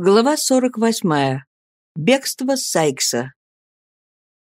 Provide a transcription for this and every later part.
Глава 48. Бегство Сайкса.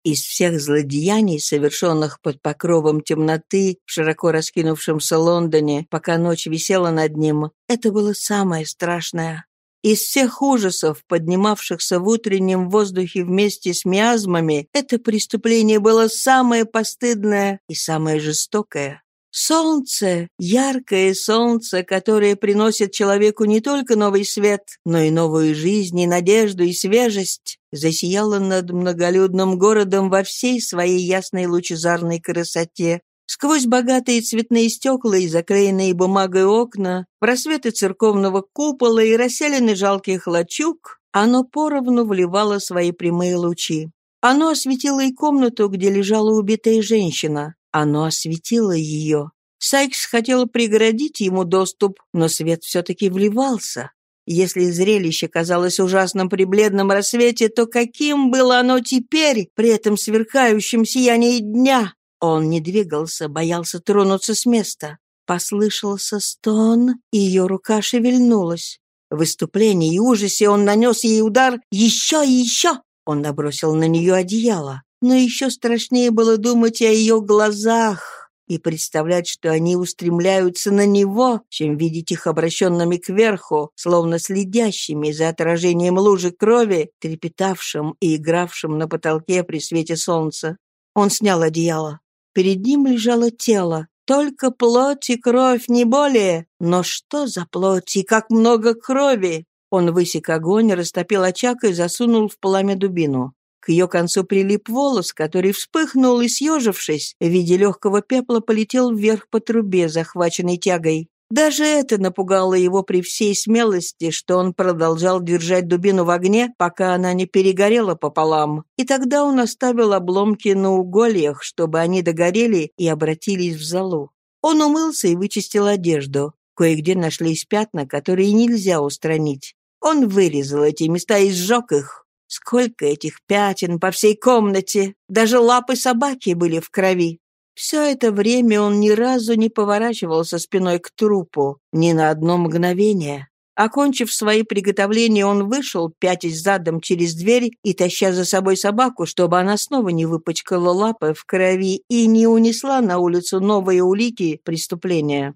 Из всех злодеяний, совершенных под покровом темноты в широко раскинувшемся Лондоне, пока ночь висела над ним, это было самое страшное. Из всех ужасов, поднимавшихся в утреннем воздухе вместе с миазмами, это преступление было самое постыдное и самое жестокое. Солнце, яркое солнце, которое приносит человеку не только новый свет, но и новую жизнь, и надежду, и свежесть, засияло над многолюдным городом во всей своей ясной лучезарной красоте. Сквозь богатые цветные стекла и заклеенные бумагой окна, просветы церковного купола и расселены жалких лачуг, оно поровну вливало свои прямые лучи. Оно осветило и комнату, где лежала убитая женщина. Оно осветило ее. Сайкс хотел преградить ему доступ, но свет все-таки вливался. Если зрелище казалось ужасным при бледном рассвете, то каким было оно теперь, при этом сверкающем сиянии дня? Он не двигался, боялся тронуться с места. Послышался стон, и ее рука шевельнулась. В выступлении и ужасе он нанес ей удар еще и еще. Он набросил на нее одеяло. Но еще страшнее было думать о ее глазах и представлять, что они устремляются на него, чем видеть их обращенными кверху, словно следящими за отражением лужи крови, трепетавшим и игравшим на потолке при свете солнца. Он снял одеяло. Перед ним лежало тело, только плоть и кровь, не более. Но что за плоть и как много крови? Он высек огонь, растопил очаг и засунул в пламя дубину. К ее концу прилип волос, который вспыхнул и, съежившись, в виде легкого пепла полетел вверх по трубе, захваченной тягой. Даже это напугало его при всей смелости, что он продолжал держать дубину в огне, пока она не перегорела пополам. И тогда он оставил обломки на угольях, чтобы они догорели и обратились в золу. Он умылся и вычистил одежду. Кое-где нашлись пятна, которые нельзя устранить. Он вырезал эти места и сжег их. Сколько этих пятен по всей комнате! Даже лапы собаки были в крови. Все это время он ни разу не поворачивался спиной к трупу, ни на одно мгновение. Окончив свои приготовления, он вышел, пятясь задом через дверь и таща за собой собаку, чтобы она снова не выпачкала лапы в крови и не унесла на улицу новые улики преступления.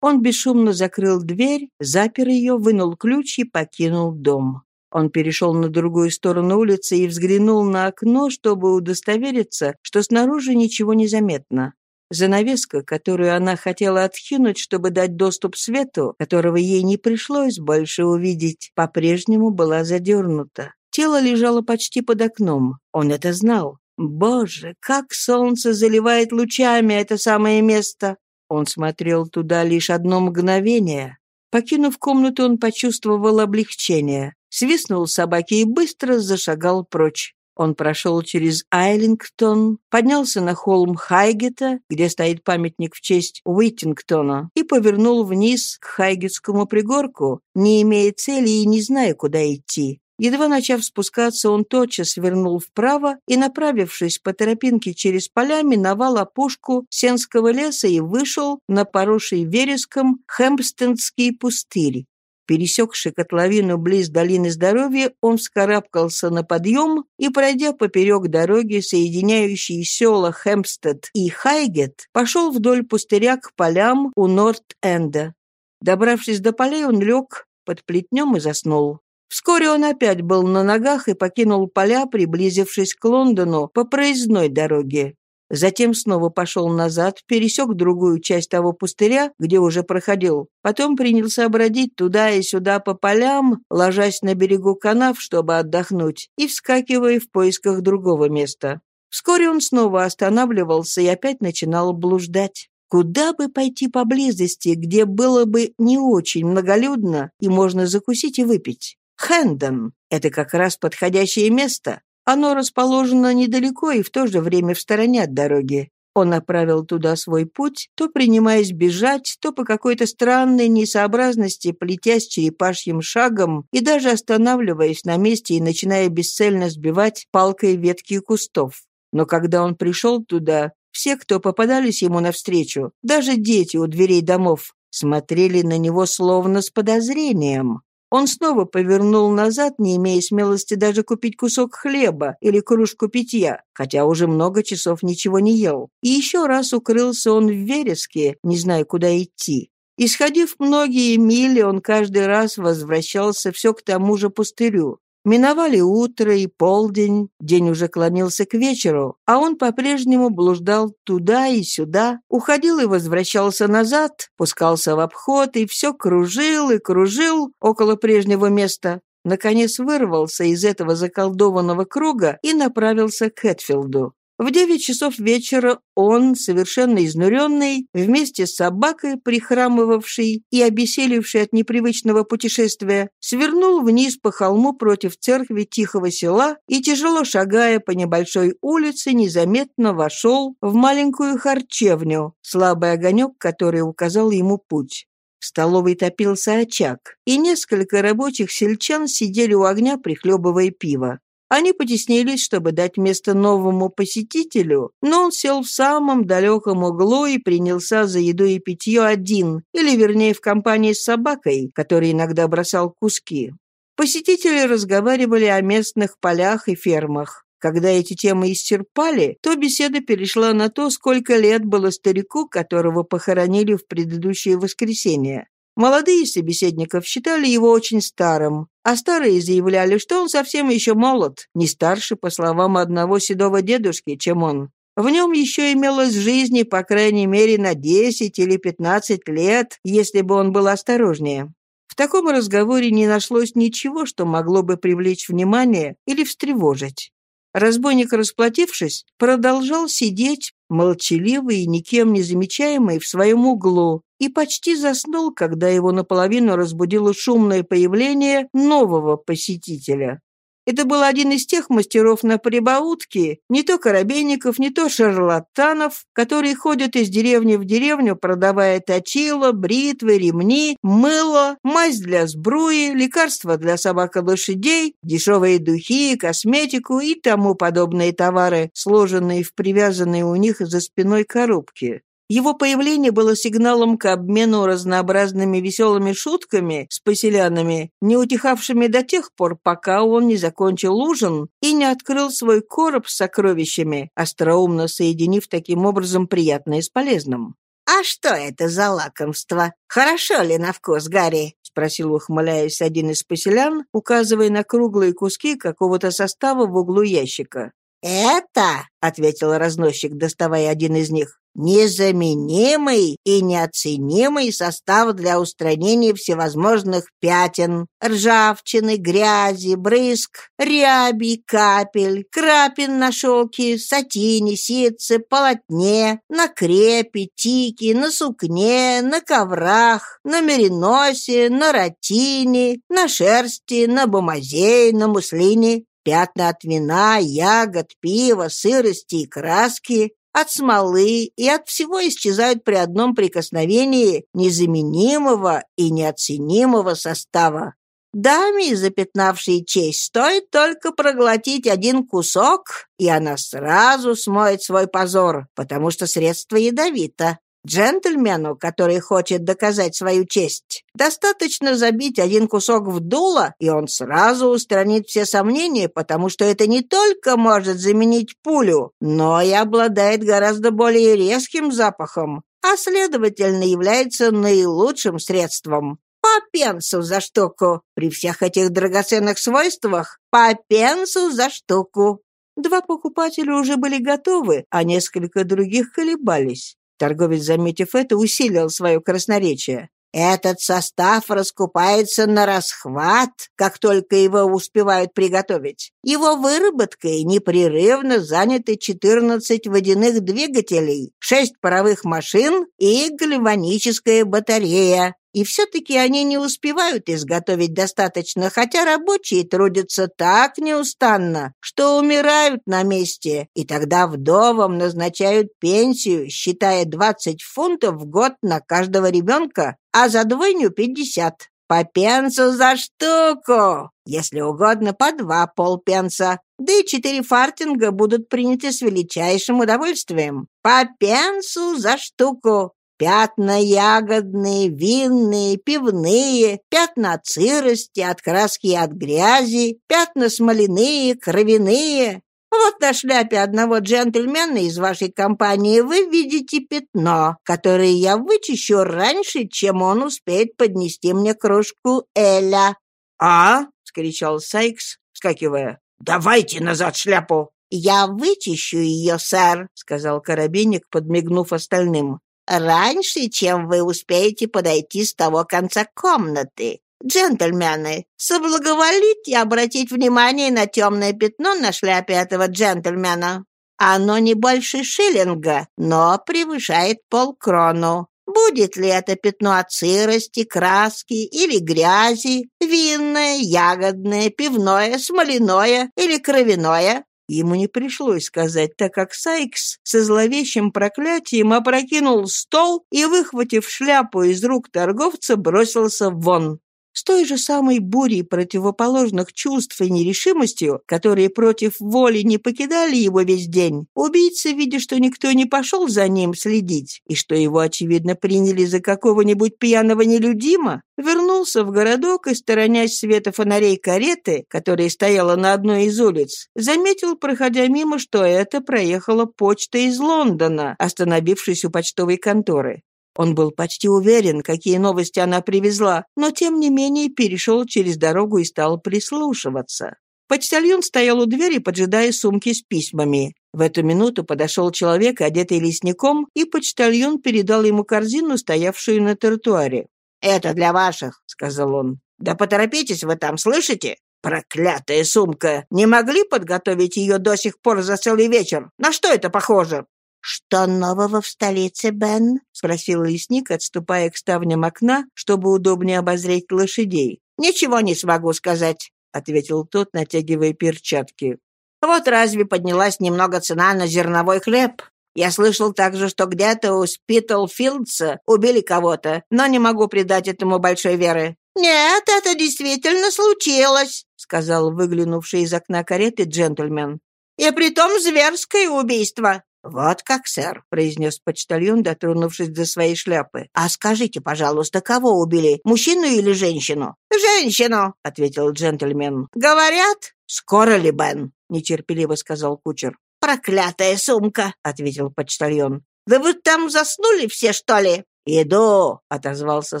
Он бесшумно закрыл дверь, запер ее, вынул ключ и покинул дом. Он перешел на другую сторону улицы и взглянул на окно, чтобы удостовериться, что снаружи ничего не заметно. Занавеска, которую она хотела откинуть, чтобы дать доступ свету, которого ей не пришлось больше увидеть, по-прежнему была задернута. Тело лежало почти под окном. Он это знал. Боже, как солнце заливает лучами это самое место! Он смотрел туда лишь одно мгновение. Покинув комнату, он почувствовал облегчение свистнул собаке и быстро зашагал прочь. Он прошел через Айлингтон, поднялся на холм Хайгета, где стоит памятник в честь Уиттингтона, и повернул вниз к Хайгетскому пригорку, не имея цели и не зная, куда идти. Едва начав спускаться, он тотчас вернул вправо и, направившись по тропинке через поля, миновал опушку Сенского леса и вышел на поросший вереском Хэмпстендский пустырь. Пересекший котловину близ долины здоровья, он вскарабкался на подъем и, пройдя поперек дороги, соединяющей села Хэмпстед и Хайгет, пошел вдоль пустыря к полям у Норт-Энда. Добравшись до полей, он лег под плетнем и заснул. Вскоре он опять был на ногах и покинул поля, приблизившись к Лондону по проездной дороге. Затем снова пошел назад, пересек другую часть того пустыря, где уже проходил. Потом принялся бродить туда и сюда по полям, ложась на берегу канав, чтобы отдохнуть, и вскакивая в поисках другого места. Вскоре он снова останавливался и опять начинал блуждать. Куда бы пойти поблизости, где было бы не очень многолюдно и можно закусить и выпить? Хэндон — это как раз подходящее место. Оно расположено недалеко и в то же время в стороне от дороги. Он направил туда свой путь, то принимаясь бежать, то по какой-то странной несообразности, плетясь черепашьим шагом и даже останавливаясь на месте и начиная бесцельно сбивать палкой ветки кустов. Но когда он пришел туда, все, кто попадались ему навстречу, даже дети у дверей домов, смотрели на него словно с подозрением. Он снова повернул назад, не имея смелости даже купить кусок хлеба или кружку питья, хотя уже много часов ничего не ел. И еще раз укрылся он в вереске, не зная, куда идти. Исходив многие мили, он каждый раз возвращался все к тому же пустырю. Миновали утро и полдень, день уже клонился к вечеру, а он по-прежнему блуждал туда и сюда, уходил и возвращался назад, пускался в обход и все кружил и кружил около прежнего места. Наконец вырвался из этого заколдованного круга и направился к Хэтфилду. В девять часов вечера он, совершенно изнуренный, вместе с собакой, прихрамывавшей и обессилевшей от непривычного путешествия, свернул вниз по холму против церкви тихого села и, тяжело шагая по небольшой улице, незаметно вошел в маленькую харчевню, слабый огонек, который указал ему путь. В столовой топился очаг, и несколько рабочих сельчан сидели у огня, прихлебывая пиво. Они потеснились, чтобы дать место новому посетителю, но он сел в самом далеком углу и принялся за еду и питье один, или, вернее, в компании с собакой, который иногда бросал куски. Посетители разговаривали о местных полях и фермах. Когда эти темы исчерпали, то беседа перешла на то, сколько лет было старику, которого похоронили в предыдущее воскресенье. Молодые собеседников считали его очень старым, а старые заявляли, что он совсем еще молод, не старше, по словам одного седого дедушки, чем он. В нем еще имелось жизни, по крайней мере, на 10 или 15 лет, если бы он был осторожнее. В таком разговоре не нашлось ничего, что могло бы привлечь внимание или встревожить. Разбойник, расплатившись, продолжал сидеть, молчаливый и никем не замечаемый, в своем углу, и почти заснул, когда его наполовину разбудило шумное появление нового посетителя. Это был один из тех мастеров на прибаутке, не то коробейников, не то шарлатанов, которые ходят из деревни в деревню, продавая точило, бритвы, ремни, мыло, мазь для сбруи, лекарства для собак и лошадей, дешевые духи, косметику и тому подобные товары, сложенные в привязанные у них за спиной коробки. Его появление было сигналом к обмену разнообразными веселыми шутками с поселянами, не утихавшими до тех пор, пока он не закончил ужин и не открыл свой короб с сокровищами, остроумно соединив таким образом приятное с полезным. «А что это за лакомство? Хорошо ли на вкус, Гарри?» — спросил, ухмыляясь, один из поселян, указывая на круглые куски какого-то состава в углу ящика. «Это», — ответил разносчик, доставая один из них, незаменимый и неоценимый состав для устранения всевозможных пятен, ржавчины, грязи, брызг, ряби, капель, крапин на шелке, сатине, ситце, полотне, на крепе, тике, на сукне, на коврах, на мериносе, на ротине, на шерсти, на бумазее, на муслине, Пятна от вина, ягод, пива, сырости и краски, от смолы и от всего исчезают при одном прикосновении незаменимого и неоценимого состава. Даме, запятнавшей честь, стоит только проглотить один кусок, и она сразу смоет свой позор, потому что средство ядовито. Джентльмену, который хочет доказать свою честь, достаточно забить один кусок в дуло, и он сразу устранит все сомнения, потому что это не только может заменить пулю, но и обладает гораздо более резким запахом, а, следовательно, является наилучшим средством. По пенсу за штуку. При всех этих драгоценных свойствах по пенсу за штуку. Два покупателя уже были готовы, а несколько других колебались. Торговец, заметив это, усилил свое красноречие. Этот состав раскупается на расхват, как только его успевают приготовить. Его выработкой непрерывно заняты 14 водяных двигателей, 6 паровых машин и гальваническая батарея. И все-таки они не успевают изготовить достаточно, хотя рабочие трудятся так неустанно, что умирают на месте, и тогда вдовам назначают пенсию, считая 20 фунтов в год на каждого ребенка, а за двойню 50. По пенсу за штуку, если угодно, по два полпенса. Да и четыре фартинга будут приняты с величайшим удовольствием. По пенсу за штуку. Пятна ягодные, винные, пивные, пятна от сырости, от краски и от грязи, пятна смоляные, кровяные. Вот на шляпе одного джентльмена из вашей компании вы видите пятно, которое я вычищу раньше, чем он успеет поднести мне кружку Эля». «А?» — скричал Сайкс, вскакивая. «Давайте назад шляпу!» «Я вычищу ее, сэр», — сказал карабинник, подмигнув остальным раньше, чем вы успеете подойти с того конца комнаты. Джентльмены, соблаговолите обратить внимание на темное пятно на шляпе этого джентльмена. Оно не больше шиллинга, но превышает полкрону. Будет ли это пятно от сырости, краски или грязи, винное, ягодное, пивное, смоляное или кровяное, Ему не пришлось сказать, так как Сайкс со зловещим проклятием опрокинул стол и, выхватив шляпу из рук торговца, бросился вон. С той же самой бурей противоположных чувств и нерешимостью, которые против воли не покидали его весь день, убийца, видя, что никто не пошел за ним следить, и что его, очевидно, приняли за какого-нибудь пьяного нелюдима, вернулся в городок и, сторонясь света фонарей кареты, которая стояла на одной из улиц, заметил, проходя мимо, что это проехала почта из Лондона, остановившись у почтовой конторы. Он был почти уверен, какие новости она привезла, но тем не менее перешел через дорогу и стал прислушиваться. Почтальон стоял у двери, поджидая сумки с письмами. В эту минуту подошел человек, одетый лесником, и почтальон передал ему корзину, стоявшую на тротуаре. «Это для ваших», — сказал он. «Да поторопитесь вы там, слышите? Проклятая сумка! Не могли подготовить ее до сих пор за целый вечер? На что это похоже?» «Что нового в столице, Бен?» — спросил лесник, отступая к ставням окна, чтобы удобнее обозреть лошадей. «Ничего не смогу сказать», — ответил тот, натягивая перчатки. «Вот разве поднялась немного цена на зерновой хлеб? Я слышал также, что где-то у Спитлфилдса убили кого-то, но не могу придать этому большой веры». «Нет, это действительно случилось», — сказал выглянувший из окна кареты джентльмен. «И притом зверское убийство. «Вот как, сэр», — произнес почтальон, дотронувшись до своей шляпы. «А скажите, пожалуйста, кого убили, мужчину или женщину?» «Женщину», — ответил джентльмен. «Говорят...» «Скоро ли, Бен?» — нетерпеливо сказал кучер. «Проклятая сумка», — ответил почтальон. «Да вы там заснули все, что ли?» «Иду», — отозвался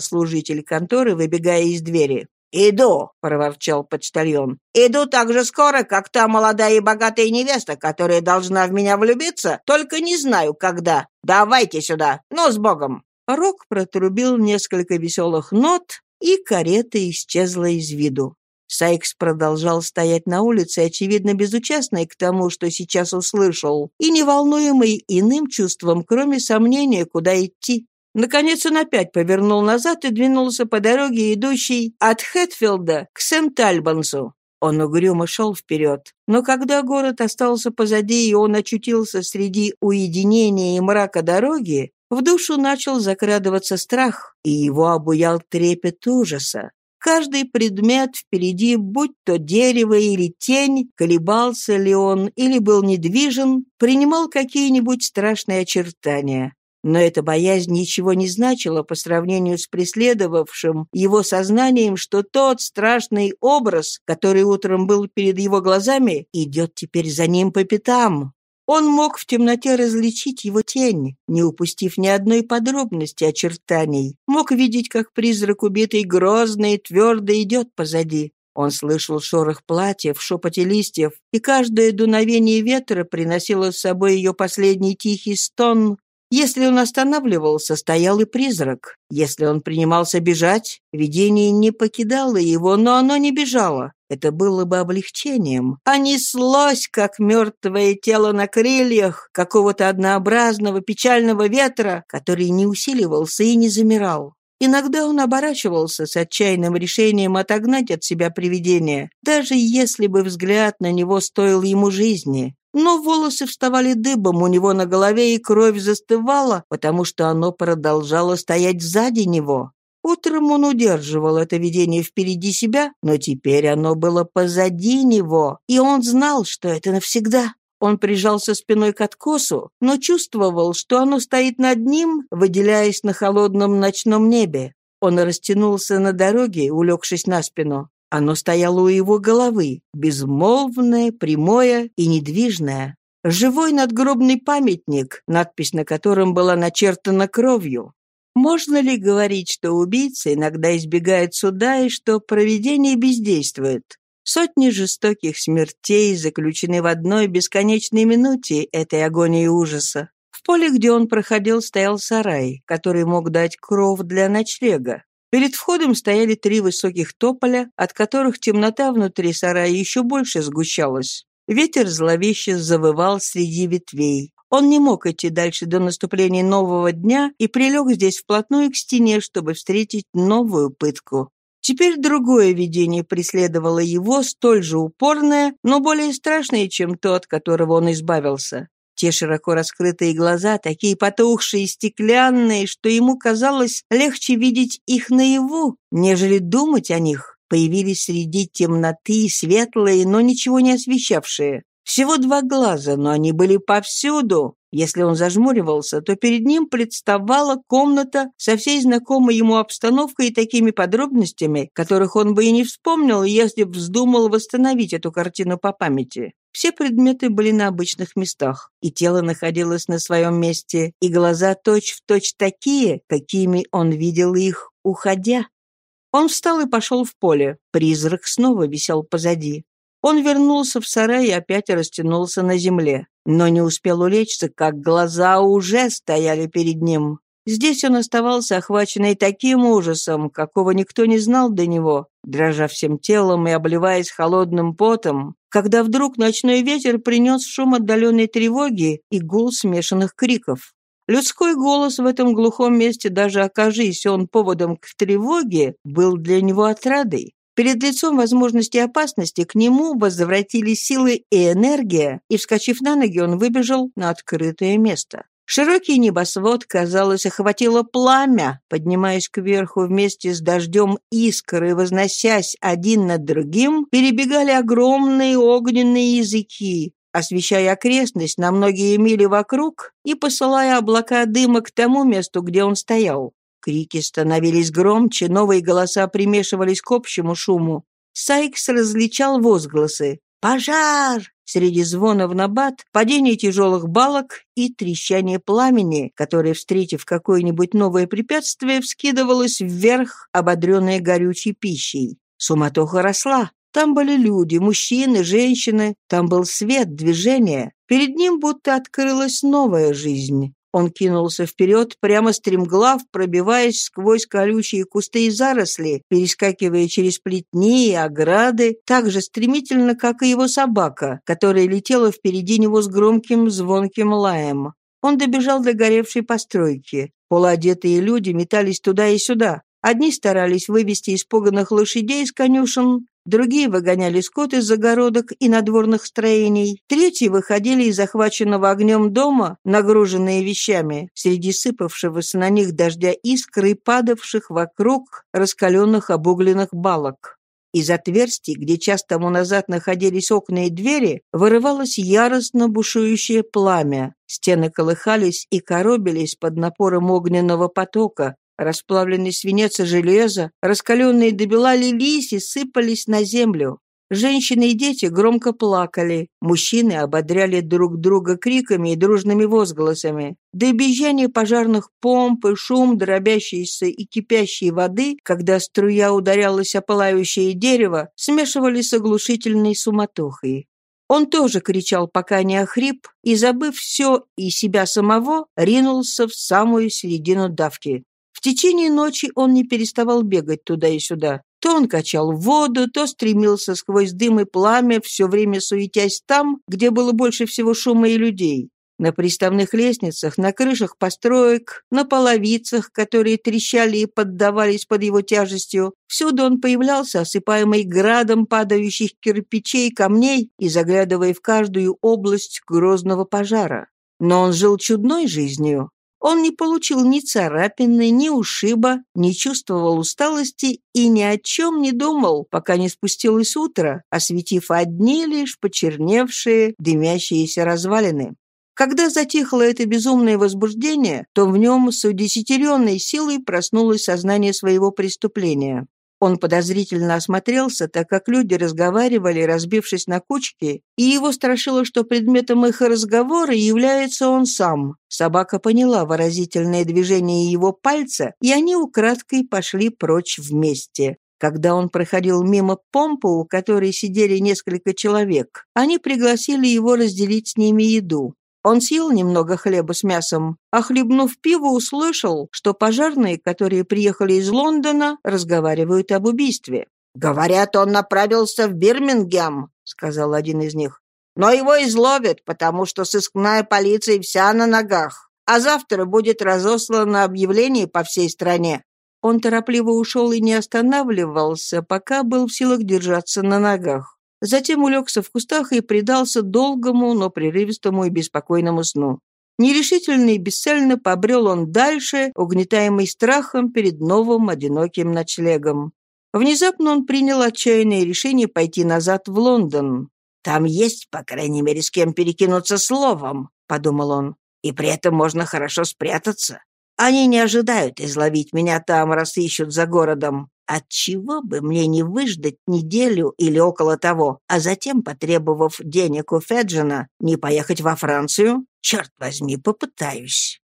служитель конторы, выбегая из двери. «Иду», — проворчал почтальон. «Иду так же скоро, как та молодая и богатая невеста, которая должна в меня влюбиться, только не знаю, когда. Давайте сюда. Ну, с Богом!» Рок протрубил несколько веселых нот, и карета исчезла из виду. Сайкс продолжал стоять на улице, очевидно безучастный к тому, что сейчас услышал, и неволнуемый иным чувством, кроме сомнения, куда идти. Наконец он опять повернул назад и двинулся по дороге, идущей от Хэтфилда к Сент-Альбансу. Он угрюмо шел вперед. Но когда город остался позади, и он очутился среди уединения и мрака дороги, в душу начал закрадываться страх, и его обуял трепет ужаса. Каждый предмет впереди, будь то дерево или тень, колебался ли он или был недвижен, принимал какие-нибудь страшные очертания. Но эта боязнь ничего не значила по сравнению с преследовавшим его сознанием, что тот страшный образ, который утром был перед его глазами, идет теперь за ним по пятам. Он мог в темноте различить его тень, не упустив ни одной подробности очертаний. Мог видеть, как призрак убитый грозно и твердо идет позади. Он слышал шорох платьев, шепоте листьев, и каждое дуновение ветра приносило с собой ее последний тихий стон, если он останавливался, стоял и призрак. Если он принимался бежать, видение не покидало его, но оно не бежало. Это было бы облегчением. А неслось, как мертвое тело на крыльях какого-то однообразного печального ветра, который не усиливался и не замирал. Иногда он оборачивался с отчаянным решением отогнать от себя привидение, даже если бы взгляд на него стоил ему жизни. Но волосы вставали дыбом у него на голове, и кровь застывала, потому что оно продолжало стоять сзади него. Утром он удерживал это видение впереди себя, но теперь оно было позади него, и он знал, что это навсегда. Он прижался спиной к откосу, но чувствовал, что оно стоит над ним, выделяясь на холодном ночном небе. Он растянулся на дороге, улегшись на спину. Оно стояло у его головы, безмолвное, прямое и недвижное. Живой надгробный памятник, надпись на котором была начертана кровью. Можно ли говорить, что убийца иногда избегает суда и что провидение бездействует? Сотни жестоких смертей заключены в одной бесконечной минуте этой агонии ужаса. В поле, где он проходил, стоял сарай, который мог дать кров для ночлега. Перед входом стояли три высоких тополя, от которых темнота внутри сарая еще больше сгущалась. Ветер зловеще завывал среди ветвей. Он не мог идти дальше до наступления нового дня и прилег здесь вплотную к стене, чтобы встретить новую пытку. Теперь другое видение преследовало его, столь же упорное, но более страшное, чем то, от которого он избавился. Те широко раскрытые глаза, такие потухшие и стеклянные, что ему казалось легче видеть их наяву, нежели думать о них, появились среди темноты, светлые, но ничего не освещавшие. Всего два глаза, но они были повсюду. Если он зажмуривался, то перед ним представала комната со всей знакомой ему обстановкой и такими подробностями, которых он бы и не вспомнил, если бы вздумал восстановить эту картину по памяти. Все предметы были на обычных местах, и тело находилось на своем месте, и глаза точь-в-точь точь такие, какими он видел их, уходя. Он встал и пошел в поле. Призрак снова висел позади. Он вернулся в сарай и опять растянулся на земле. Но не успел улечься, как глаза уже стояли перед ним. Здесь он оставался охваченный таким ужасом, какого никто не знал до него, дрожа всем телом и обливаясь холодным потом, когда вдруг ночной ветер принес шум отдаленной тревоги и гул смешанных криков. Людской голос в этом глухом месте, даже окажись он поводом к тревоге, был для него отрадой. Перед лицом возможности опасности к нему возвратились силы и энергия, и, вскочив на ноги, он выбежал на открытое место. Широкий небосвод, казалось, охватило пламя, поднимаясь кверху вместе с дождем искр и возносясь один над другим, перебегали огромные огненные языки, освещая окрестность на многие мили вокруг и посылая облака дыма к тому месту, где он стоял. Крики становились громче, новые голоса примешивались к общему шуму. Сайкс различал возгласы. «Пожар!» Среди звона в набат, падение тяжелых балок и трещание пламени, которое, встретив какое-нибудь новое препятствие, вскидывалось вверх, ободренное горючей пищей. Суматоха росла. Там были люди, мужчины, женщины, там был свет, движение. Перед ним будто открылась новая жизнь. Он кинулся вперед, прямо стремглав, пробиваясь сквозь колючие кусты и заросли, перескакивая через плетни и ограды, так же стремительно, как и его собака, которая летела впереди него с громким звонким лаем. Он добежал до горевшей постройки. Полуодетые люди метались туда и сюда. Одни старались вывести испуганных лошадей из конюшен, Другие выгоняли скот из загородок и надворных строений. Третьи выходили из захваченного огнем дома, нагруженные вещами, среди сыпавшегося на них дождя искр и падавших вокруг раскаленных обугленных балок. Из отверстий, где час тому назад находились окна и двери, вырывалось яростно бушующее пламя. Стены колыхались и коробились под напором огненного потока, Расплавленный свинец и железо, раскаленные до бела лились и сыпались на землю. Женщины и дети громко плакали. Мужчины ободряли друг друга криками и дружными возгласами. И бежание пожарных помп и шум дробящейся и кипящей воды, когда струя ударялась о пылающее дерево, смешивались с оглушительной суматохой. Он тоже кричал, пока не охрип, и, забыв все и себя самого, ринулся в самую середину давки. Течение ночи он не переставал бегать туда и сюда. То он качал воду, то стремился сквозь дым и пламя, все время суетясь там, где было больше всего шума и людей. На приставных лестницах, на крышах построек, на половицах, которые трещали и поддавались под его тяжестью. Всюду он появлялся, осыпаемый градом падающих кирпичей, камней и заглядывая в каждую область грозного пожара. Но он жил чудной жизнью. Он не получил ни царапины, ни ушиба, не чувствовал усталости и ни о чем не думал, пока не спустилось утро, осветив одни лишь почерневшие, дымящиеся развалины. Когда затихло это безумное возбуждение, то в нем с удесятеренной силой проснулось сознание своего преступления. Он подозрительно осмотрелся, так как люди разговаривали, разбившись на кучки, и его страшило, что предметом их разговора является он сам. Собака поняла выразительное движение его пальца, и они украдкой пошли прочь вместе. Когда он проходил мимо помпы, у которой сидели несколько человек, они пригласили его разделить с ними еду. Он съел немного хлеба с мясом, а хлебнув пиво, услышал, что пожарные, которые приехали из Лондона, разговаривают об убийстве. «Говорят, он направился в Бирмингем», — сказал один из них. «Но его изловят, потому что сыскная полиция вся на ногах, а завтра будет разослано объявление по всей стране». Он торопливо ушел и не останавливался, пока был в силах держаться на ногах. Затем улегся в кустах и предался долгому, но прерывистому и беспокойному сну. Нерешительно и бесцельно побрел он дальше, угнетаемый страхом перед новым одиноким ночлегом. Внезапно он принял отчаянное решение пойти назад в Лондон. «Там есть, по крайней мере, с кем перекинуться словом», — подумал он. «И при этом можно хорошо спрятаться. Они не ожидают изловить меня там, раз ищут за городом. Отчего бы мне не выждать неделю или около того, а затем, потребовав денег у Феджина, не поехать во Францию? Черт возьми, попытаюсь.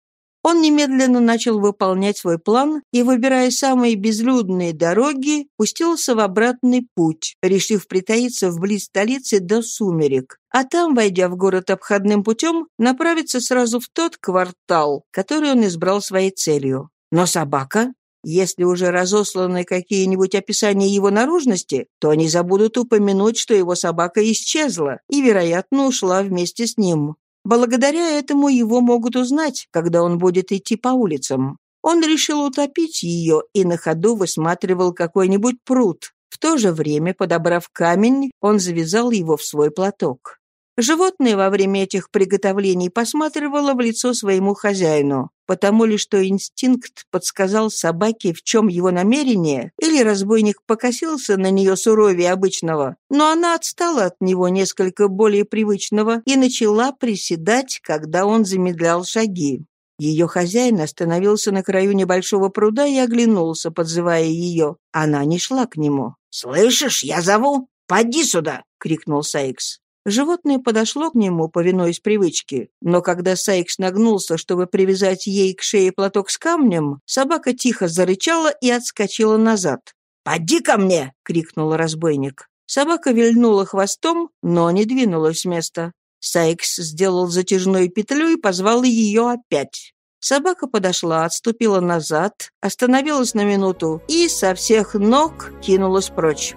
Он немедленно начал выполнять свой план и, выбирая самые безлюдные дороги, пустился в обратный путь, решив притаиться вблизи столицы до сумерек, а там, войдя в город обходным путем, направиться сразу в тот квартал, который он избрал своей целью. Но собака если уже разосланы какие-нибудь описания его наружности, то они забудут упомянуть, что его собака исчезла и, вероятно, ушла вместе с ним. Благодаря этому его могут узнать, когда он будет идти по улицам. Он решил утопить ее и на ходу высматривал какой-нибудь пруд. В то же время, подобрав камень, он завязал его в свой платок. Животное во время этих приготовлений посматривало в лицо своему хозяину, потому ли что инстинкт подсказал собаке, в чем его намерение, или разбойник покосился на нее суровее обычного, но она отстала от него несколько более привычного и начала приседать, когда он замедлял шаги. Ее хозяин остановился на краю небольшого пруда и оглянулся, подзывая ее. Она не шла к нему. «Слышишь, я зову? Поди сюда!» — крикнул Сайкс. Животное подошло к нему, повинуясь привычке, но когда Сайкс нагнулся, чтобы привязать ей к шее платок с камнем, собака тихо зарычала и отскочила назад. «Поди ко мне!» — крикнул разбойник. Собака вильнула хвостом, но не двинулась с места. Сайкс сделал затяжную петлю и позвал ее опять. Собака подошла, отступила назад, остановилась на минуту и со всех ног кинулась прочь.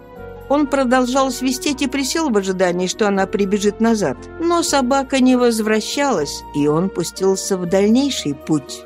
Он продолжал свистеть и присел в ожидании, что она прибежит назад. Но собака не возвращалась, и он пустился в дальнейший путь.